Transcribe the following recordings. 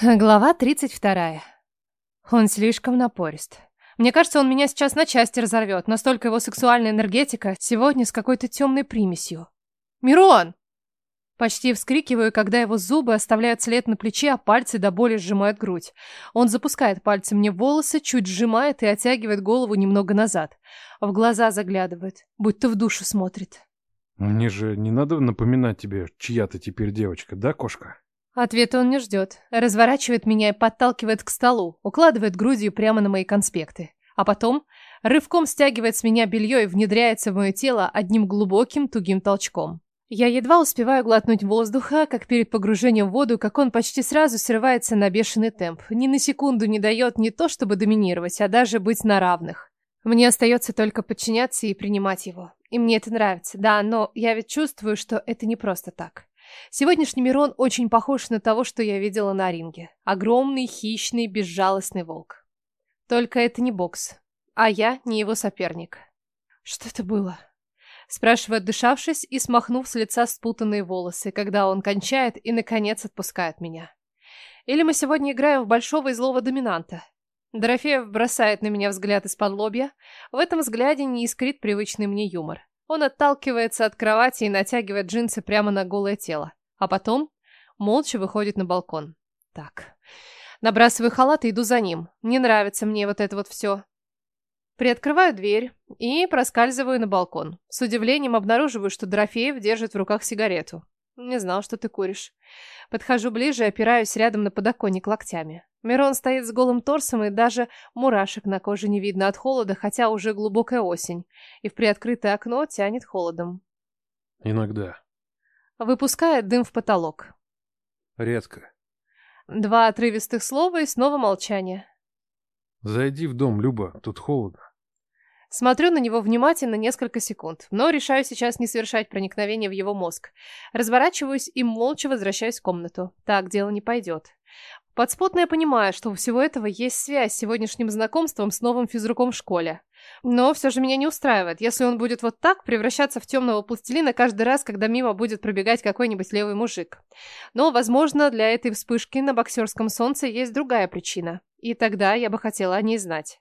Глава 32. Он слишком напорист. Мне кажется, он меня сейчас на части разорвет. Настолько его сексуальная энергетика сегодня с какой-то темной примесью. «Мирон!» Почти вскрикиваю, когда его зубы оставляют след на плече, а пальцы до боли сжимают грудь. Он запускает пальцы мне в волосы, чуть сжимает и оттягивает голову немного назад. В глаза заглядывает, будто в душу смотрит. Мне же не надо напоминать тебе, чья ты теперь девочка, да, кошка? Ответа он не ждет. Разворачивает меня и подталкивает к столу, укладывает грудью прямо на мои конспекты. А потом рывком стягивает с меня белье и внедряется в мое тело одним глубоким тугим толчком. Я едва успеваю глотнуть воздуха, как перед погружением в воду, как он почти сразу срывается на бешеный темп. Ни на секунду не дает не то, чтобы доминировать, а даже быть на равных. Мне остается только подчиняться и принимать его. И мне это нравится, да, но я ведь чувствую, что это не просто так. Сегодняшний Мирон очень похож на того, что я видела на ринге. Огромный, хищный, безжалостный волк. Только это не бокс, а я не его соперник. Что это было? Спрашивает, дышавшись и смахнув с лица спутанные волосы, когда он кончает и, наконец, отпускает меня. Или мы сегодня играем в большого и злого доминанта? Дорофеев бросает на меня взгляд из-под лобья. В этом взгляде не искрит привычный мне юмор. Он отталкивается от кровати и натягивает джинсы прямо на голое тело. А потом молча выходит на балкон. Так. Набрасываю халат и иду за ним. Не нравится мне вот это вот все. Приоткрываю дверь и проскальзываю на балкон. С удивлением обнаруживаю, что Дорофеев держит в руках сигарету. Не знал, что ты куришь. Подхожу ближе и опираюсь рядом на подоконник локтями. Мирон стоит с голым торсом, и даже мурашек на коже не видно от холода, хотя уже глубокая осень, и в приоткрытое окно тянет холодом. Иногда. Выпускает дым в потолок. Редко. Два отрывистых слова и снова молчание. Зайди в дом, Люба, тут холодно. Смотрю на него внимательно несколько секунд, но решаю сейчас не совершать проникновение в его мозг. Разворачиваюсь и молча возвращаюсь в комнату. Так дело не пойдет. Подспотно я понимаю, что у всего этого есть связь с сегодняшним знакомством с новым физруком в школе. Но все же меня не устраивает, если он будет вот так превращаться в темного пластилина каждый раз, когда мимо будет пробегать какой-нибудь левый мужик. Но, возможно, для этой вспышки на боксерском солнце есть другая причина. И тогда я бы хотела о ней знать.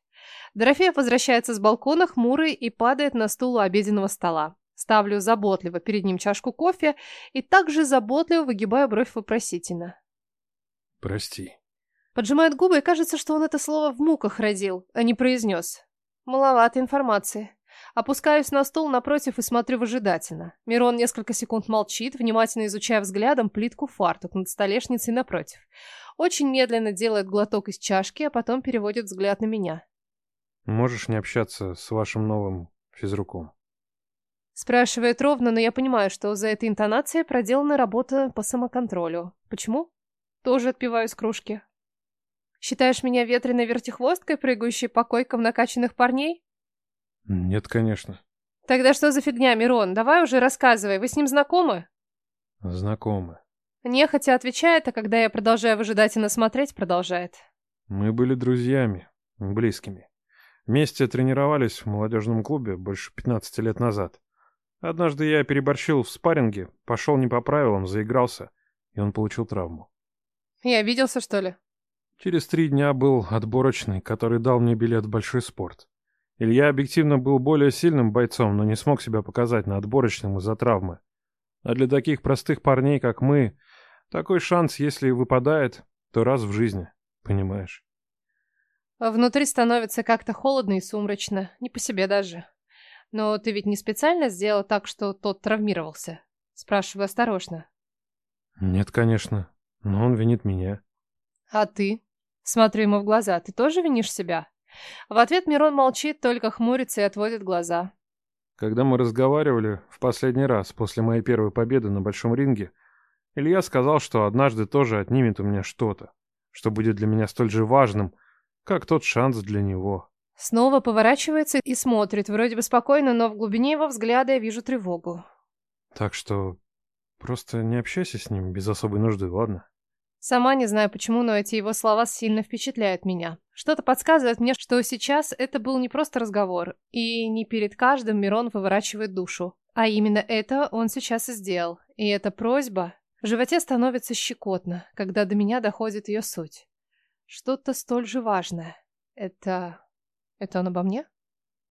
Дорофеев возвращается с балкона хмурый и падает на стул у обеденного стола. Ставлю заботливо перед ним чашку кофе и также заботливо выгибаю бровь вопросительно. Прости. Поджимает губы и кажется, что он это слово в муках родил, а не произнес. Маловато информации. Опускаюсь на стул напротив и смотрю выжидательно. Мирон несколько секунд молчит, внимательно изучая взглядом плитку фартук над столешницей напротив. Очень медленно делает глоток из чашки, а потом переводит взгляд на меня. Можешь не общаться с вашим новым физруком? Спрашивает ровно, но я понимаю, что за этой интонацией проделана работа по самоконтролю. Почему? Тоже отпиваю из кружки. Считаешь меня ветреной вертихвосткой, прыгающей по койкам накачанных парней? Нет, конечно. Тогда что за фигня, Мирон? Давай уже рассказывай. Вы с ним знакомы? Знакомы. Нехотя отвечает, а когда я продолжаю выжидательно смотреть, продолжает. Мы были друзьями, близкими. Вместе тренировались в молодежном клубе больше 15 лет назад. Однажды я переборщил в спарринге, пошел не по правилам, заигрался, и он получил травму. И обиделся, что ли? Через три дня был отборочный, который дал мне билет в большой спорт. Илья объективно был более сильным бойцом, но не смог себя показать на отборочном из-за травмы. А для таких простых парней, как мы, такой шанс, если выпадает, то раз в жизни, понимаешь? Внутри становится как-то холодно и сумрачно, не по себе даже. Но ты ведь не специально сделал так, что тот травмировался? Спрашиваю осторожно. Нет, конечно, но он винит меня. А ты? Смотрю ему в глаза. Ты тоже винишь себя? В ответ Мирон молчит, только хмурится и отводит глаза. Когда мы разговаривали в последний раз после моей первой победы на большом ринге, Илья сказал, что однажды тоже отнимет у меня что-то, что будет для меня столь же важным, как тот шанс для него. Снова поворачивается и смотрит, вроде бы спокойно, но в глубине его взгляда я вижу тревогу. Так что просто не общайся с ним без особой нужды, ладно? Сама не знаю почему, но эти его слова сильно впечатляют меня. Что-то подсказывает мне, что сейчас это был не просто разговор, и не перед каждым Мирон выворачивает душу. А именно это он сейчас и сделал. И эта просьба... В животе становится щекотно, когда до меня доходит ее суть. Что-то столь же важное. Это... это он обо мне?